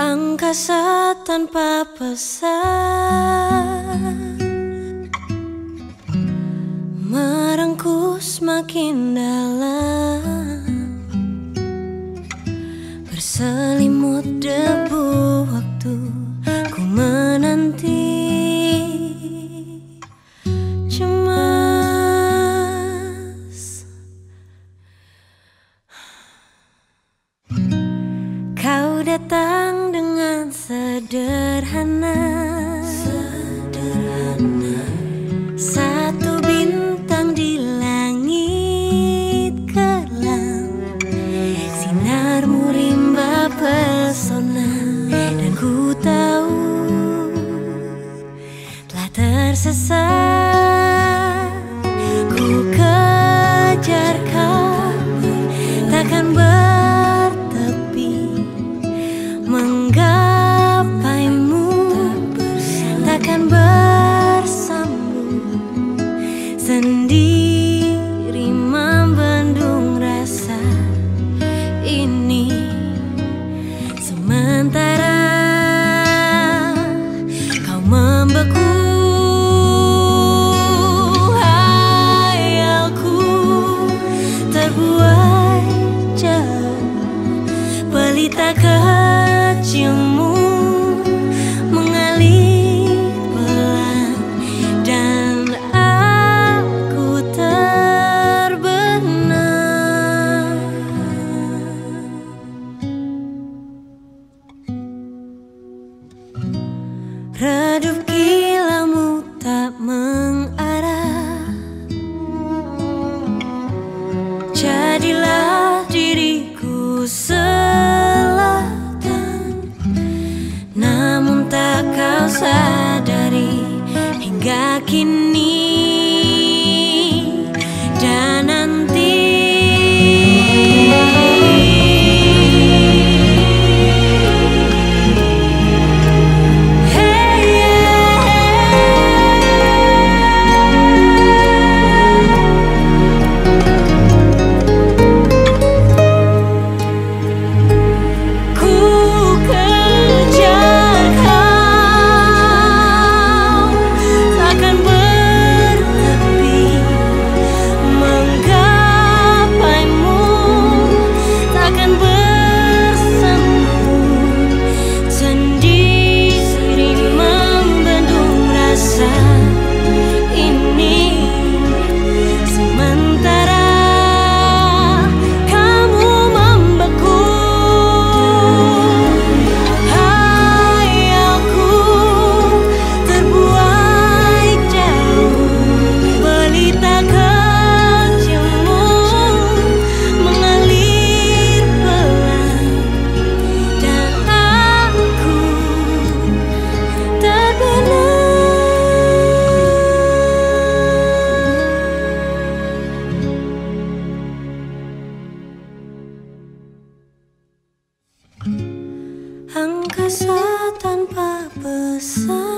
Angkasa tanpa pesan Merengkus semakin dalam Berselimut debu. Sederhana. Sederhana Satu bintang di langit kelam. Sinarmu rimba pesona. Dan ku tahu Telah tersesat Pelita kecilmu mengalir pelan Dan aku terbenam. Redup kilaumu tak mengarah. Jadilah diriku sadari hingga kini Angkasa tanpa pesan